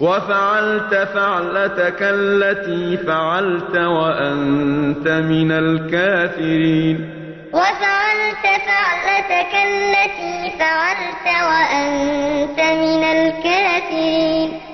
وفعلت فعلتك التي فعلت وأنت من الكافرين. وفعلت فعلتك التي فعلت وأنت من الكافرين.